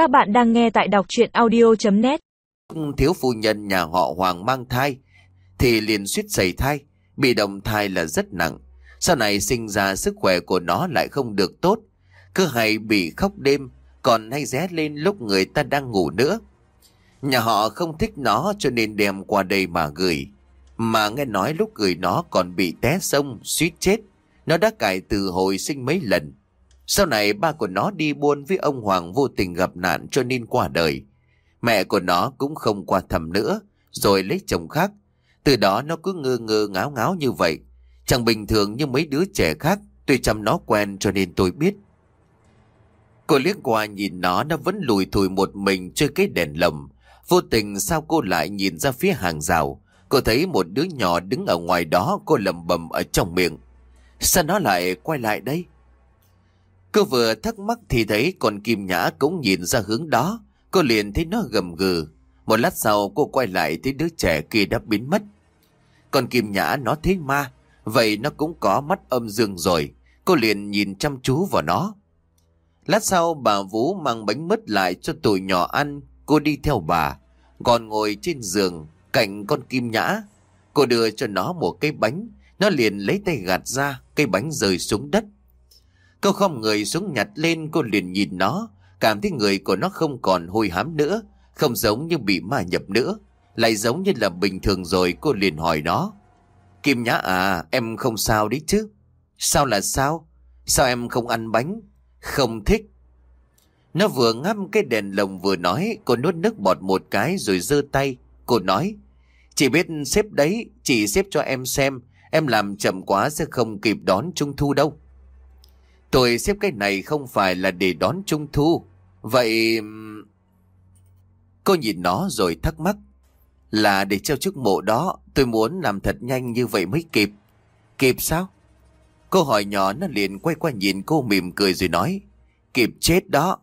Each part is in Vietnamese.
Các bạn đang nghe tại đọc chuyện audio.net Thiếu phu nhân nhà họ Hoàng mang thai thì liền suýt xảy thai, bị động thai là rất nặng. Sau này sinh ra sức khỏe của nó lại không được tốt, cứ hay bị khóc đêm, còn hay ré lên lúc người ta đang ngủ nữa. Nhà họ không thích nó cho nên đem qua đây mà gửi. Mà nghe nói lúc gửi nó còn bị té sông, suýt chết. Nó đã cải từ hồi sinh mấy lần. Sau này ba của nó đi buôn với ông Hoàng vô tình gặp nạn cho nên qua đời. Mẹ của nó cũng không qua thầm nữa, rồi lấy chồng khác. Từ đó nó cứ ngơ ngơ ngáo ngáo như vậy. Chẳng bình thường như mấy đứa trẻ khác, tôi chăm nó quen cho nên tôi biết. Cô liếc qua nhìn nó, nó vẫn lùi thùi một mình chơi cái đèn lồng. Vô tình sao cô lại nhìn ra phía hàng rào. Cô thấy một đứa nhỏ đứng ở ngoài đó, cô lầm bầm ở trong miệng. Sao nó lại quay lại đây? Cô vừa thắc mắc thì thấy con Kim Nhã cũng nhìn ra hướng đó. Cô liền thấy nó gầm gừ. Một lát sau, cô quay lại thấy đứa trẻ kia đã biến mất. Con Kim Nhã nó thấy ma. Vậy nó cũng có mắt âm dương rồi. Cô liền nhìn chăm chú vào nó. Lát sau, bà Vũ mang bánh mứt lại cho tụi nhỏ ăn. Cô đi theo bà. Còn ngồi trên giường, cạnh con Kim Nhã. Cô đưa cho nó một cái bánh. Nó liền lấy tay gạt ra. Cây bánh rơi xuống đất. Cô không người xuống nhặt lên cô liền nhìn nó, cảm thấy người của nó không còn hôi hám nữa, không giống như bị ma nhập nữa, lại giống như là bình thường rồi cô liền hỏi nó. Kim Nhã à, em không sao đấy chứ? Sao là sao? Sao em không ăn bánh? Không thích. Nó vừa ngâm cái đèn lồng vừa nói, cô nuốt nước bọt một cái rồi giơ tay. Cô nói, chỉ biết xếp đấy, chỉ xếp cho em xem, em làm chậm quá sẽ không kịp đón Trung Thu đâu. Tôi xếp cái này không phải là để đón Trung Thu. Vậy... Cô nhìn nó rồi thắc mắc. Là để treo chức mộ đó, tôi muốn làm thật nhanh như vậy mới kịp. Kịp sao? Cô hỏi nhỏ nó liền quay qua nhìn cô mỉm cười rồi nói. Kịp chết đó.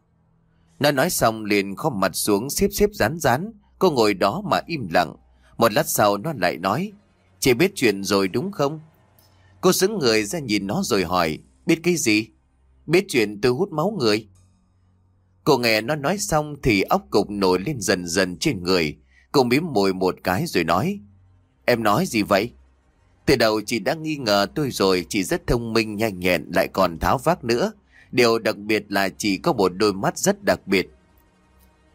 Nó nói xong liền khom mặt xuống xếp xếp rán rán. Cô ngồi đó mà im lặng. Một lát sau nó lại nói. Chị biết chuyện rồi đúng không? Cô xứng người ra nhìn nó rồi hỏi. Biết cái gì? Biết chuyện tôi hút máu người. Cô nghe nó nói xong thì óc cục nổi lên dần dần trên người. Cô mím môi một cái rồi nói. Em nói gì vậy? Từ đầu chị đã nghi ngờ tôi rồi, chị rất thông minh nhanh nhẹn lại còn tháo vác nữa. Điều đặc biệt là chị có một đôi mắt rất đặc biệt.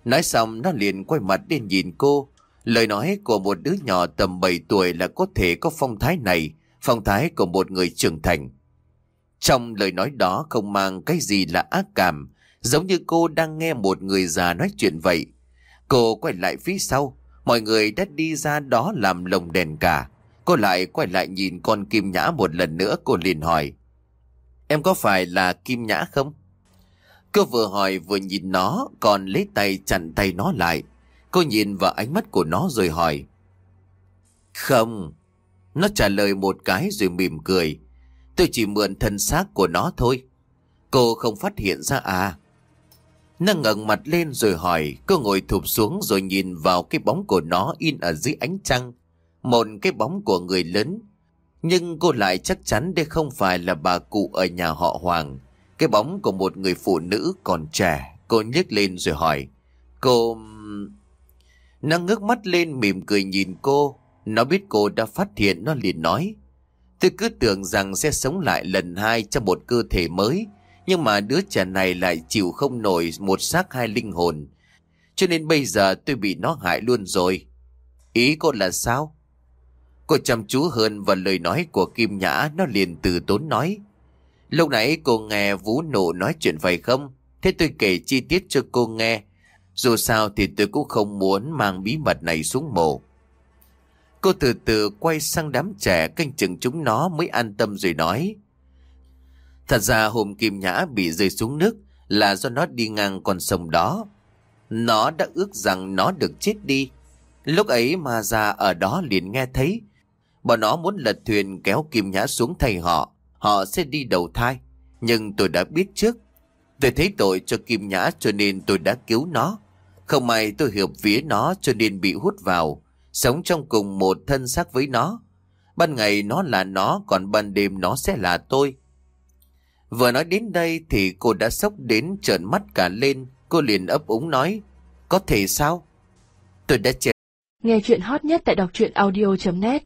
Nói xong nó liền quay mặt lên nhìn cô. Lời nói của một đứa nhỏ tầm 7 tuổi là có thể có phong thái này, phong thái của một người trưởng thành. Trong lời nói đó không mang cái gì là ác cảm, giống như cô đang nghe một người già nói chuyện vậy. Cô quay lại phía sau, mọi người đã đi ra đó làm lồng đèn cả. Cô lại quay lại nhìn con Kim Nhã một lần nữa cô liền hỏi. Em có phải là Kim Nhã không? Cô vừa hỏi vừa nhìn nó còn lấy tay chặn tay nó lại. Cô nhìn vào ánh mắt của nó rồi hỏi. Không. Nó trả lời một cái rồi mỉm cười. Tôi chỉ mượn thân xác của nó thôi. Cô không phát hiện ra à? Nó ngẩng mặt lên rồi hỏi, cô ngồi thụp xuống rồi nhìn vào cái bóng của nó in ở dưới ánh trăng. Một cái bóng của người lớn. Nhưng cô lại chắc chắn đây không phải là bà cụ ở nhà họ Hoàng. Cái bóng của một người phụ nữ còn trẻ. Cô nhếch lên rồi hỏi, cô... Nó ngước mắt lên mỉm cười nhìn cô. Nó biết cô đã phát hiện nó liền nói. Tôi cứ tưởng rằng sẽ sống lại lần hai trong một cơ thể mới, nhưng mà đứa trẻ này lại chịu không nổi một xác hai linh hồn. Cho nên bây giờ tôi bị nó hại luôn rồi. Ý cô là sao? Cô chăm chú hơn vào lời nói của Kim Nhã, nó liền từ tốn nói. Lúc nãy cô nghe Vũ Nộ nói chuyện phải không? Thế tôi kể chi tiết cho cô nghe. Dù sao thì tôi cũng không muốn mang bí mật này xuống mồ Cô từ từ quay sang đám trẻ canh chừng chúng nó mới an tâm rồi nói. Thật ra hôm Kim Nhã bị rơi xuống nước là do nó đi ngang con sông đó. Nó đã ước rằng nó được chết đi. Lúc ấy mà ra ở đó liền nghe thấy. Bọn nó muốn lật thuyền kéo Kim Nhã xuống thay họ. Họ sẽ đi đầu thai. Nhưng tôi đã biết trước. Tôi thấy tội cho Kim Nhã cho nên tôi đã cứu nó. Không may tôi hiểu vía nó cho nên bị hút vào sống trong cùng một thân xác với nó. Ban ngày nó là nó, còn ban đêm nó sẽ là tôi. Vừa nói đến đây thì cô đã sốc đến trợn mắt cả lên, cô liền ấp úng nói. Có thể sao? Tôi đã chết. Nghe chuyện hot nhất tại đọc truyện audio.net